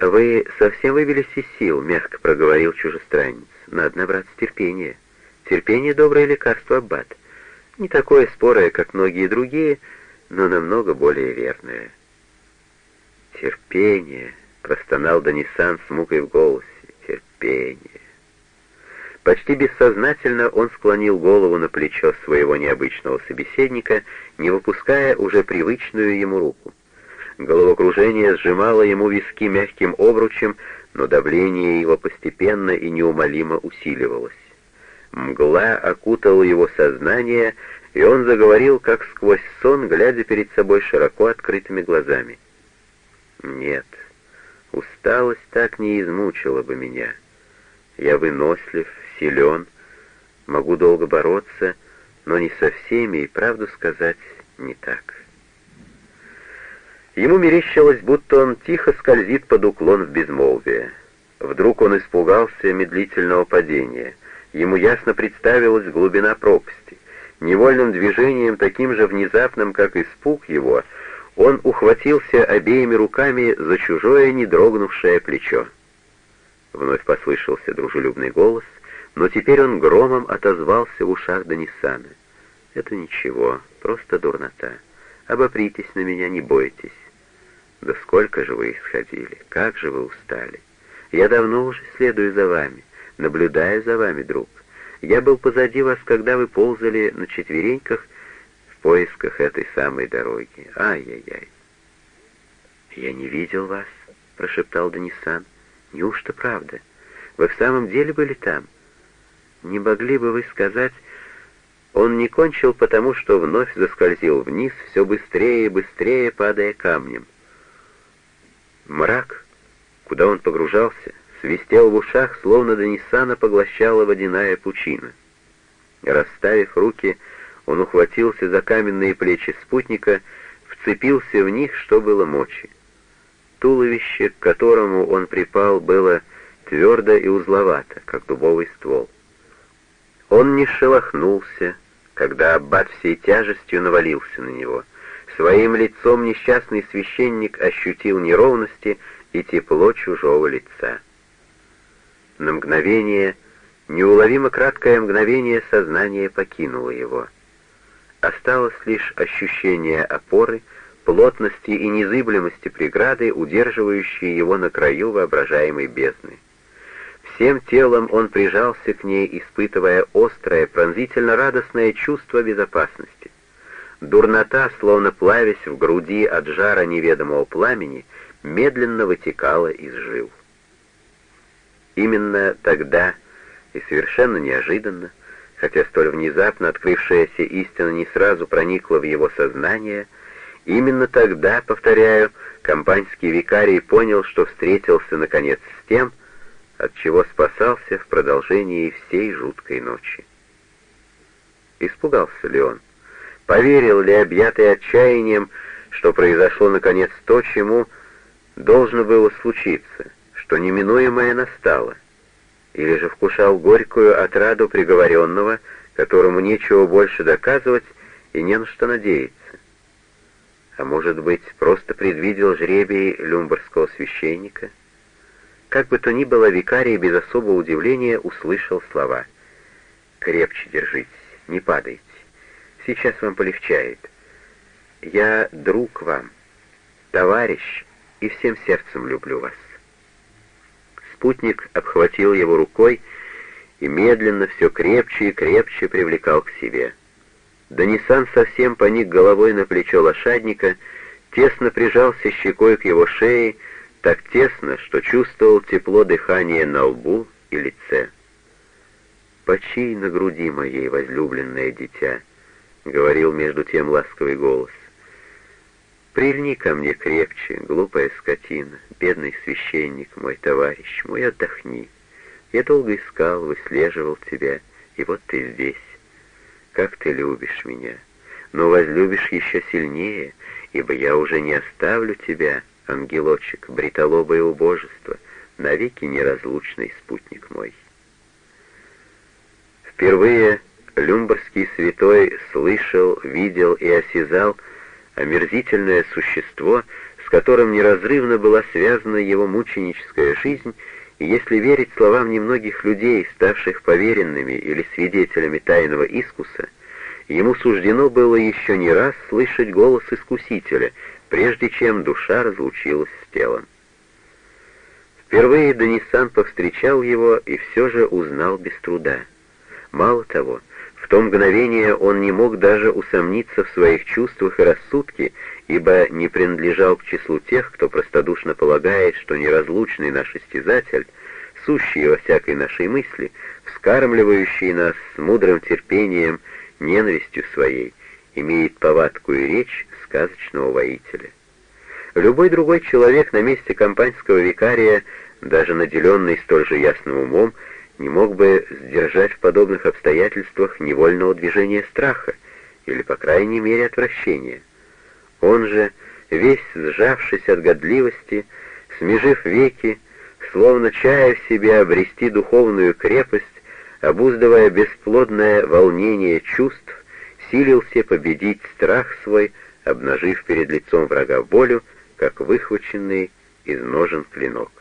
«Вы совсем вывелись из сил», — мягко проговорил чужестранец. «Надо набраться терпения. Терпение — доброе лекарство, Аббат. Не такое спорое, как многие другие, но намного более верное». «Терпение», — простонал Данисан с мукой в голосе. «Терпение». Почти бессознательно он склонил голову на плечо своего необычного собеседника, не выпуская уже привычную ему руку. Головокружение сжимало ему виски мягким обручем, но давление его постепенно и неумолимо усиливалось. Мгла окутала его сознание, и он заговорил, как сквозь сон, глядя перед собой широко открытыми глазами. «Нет, усталость так не измучила бы меня. Я вынослив, силен, могу долго бороться, но не со всеми, и правду сказать, не так». Ему мерещилось, будто он тихо скользит под уклон в безмолвие. Вдруг он испугался медлительного падения. Ему ясно представилась глубина пропасти. Невольным движением, таким же внезапным, как испуг его, он ухватился обеими руками за чужое недрогнувшее плечо. Вновь послышался дружелюбный голос, но теперь он громом отозвался в ушах Данисана. «Это ничего, просто дурнота. Обопритесь на меня, не бойтесь. Да сколько же вы исходили, как же вы устали. Я давно уже следую за вами, наблюдаю за вами, друг. Я был позади вас, когда вы ползали на четвереньках в поисках этой самой дороги. Ай-яй-яй. Я не видел вас, прошептал Данисан. Неужто правда? Вы в самом деле были там? Не могли бы вы сказать... Он не кончил, потому что вновь заскользил вниз, все быстрее и быстрее, падая камнем. Мрак, куда он погружался, свистел в ушах, словно до Ниссана поглощала водяная пучина. Расставив руки, он ухватился за каменные плечи спутника, вцепился в них, что было мочи. Туловище, к которому он припал, было твердо и узловато, как дубовый ствол. Он не шелохнулся, когда аббат всей тяжестью навалился на него — Своим лицом несчастный священник ощутил неровности и тепло чужого лица. На мгновение, неуловимо краткое мгновение сознание покинуло его. Осталось лишь ощущение опоры, плотности и незыблемости преграды, удерживающей его на краю воображаемой бездны. Всем телом он прижался к ней, испытывая острое, пронзительно радостное чувство безопасности. Дурнота, словно плавясь в груди от жара неведомого пламени, медленно вытекала из жил. Именно тогда, и совершенно неожиданно, хотя столь внезапно открывшаяся истина не сразу проникла в его сознание, именно тогда, повторяю, компаньский викарий понял, что встретился наконец с тем, от чего спасался в продолжении всей жуткой ночи. Испугался ли он? Поверил ли, объятый отчаянием, что произошло наконец то, чему должно было случиться, что неминуемое настало? Или же вкушал горькую отраду приговоренного, которому нечего больше доказывать и не на что надеяться? А может быть, просто предвидел жребий люмбарского священника? Как бы то ни было, викарий без особого удивления услышал слова «Крепче держитесь, не падайте». Сейчас вам полегчает. Я друг вам, товарищ, и всем сердцем люблю вас. Спутник обхватил его рукой и медленно все крепче и крепче привлекал к себе. Данисан совсем поник головой на плечо лошадника, тесно прижался щекой к его шее, так тесно, что чувствовал тепло дыхания на лбу и лице. «Почей на груди моей, возлюбленное дитя!» — говорил между тем ласковый голос. «Прильни ко мне крепче, глупая скотина, бедный священник, мой товарищ мой, отдохни. Я долго искал, выслеживал тебя, и вот ты здесь. Как ты любишь меня, но возлюбишь еще сильнее, ибо я уже не оставлю тебя, ангелочек, бритолобое убожество, навеки неразлучный спутник мой». Впервые Люмбарский святой слышал, видел и осязал омерзительное существо, с которым неразрывно была связана его мученическая жизнь, и если верить словам немногих людей, ставших поверенными или свидетелями тайного искуса, ему суждено было еще не раз слышать голос Искусителя, прежде чем душа разлучилась с телом. Впервые Данисан повстречал его и все же узнал без труда. Мало того, в то мгновение он не мог даже усомниться в своих чувствах и рассудке, ибо не принадлежал к числу тех, кто простодушно полагает, что неразлучный наш истязатель, сущий во всякой нашей мысли, вскармливающий нас с мудрым терпением, ненавистью своей, имеет повадку и речь сказочного воителя. Любой другой человек на месте компаньского викария, даже наделенный столь же ясным умом, не мог бы сдержать в подобных обстоятельствах невольного движения страха или, по крайней мере, отвращения. Он же, весь сжавшись от годливости, смежив веки, словно чая в себе обрести духовную крепость, обуздывая бесплодное волнение чувств, силился победить страх свой, обнажив перед лицом врага волю, как выхваченный из ножен клинок.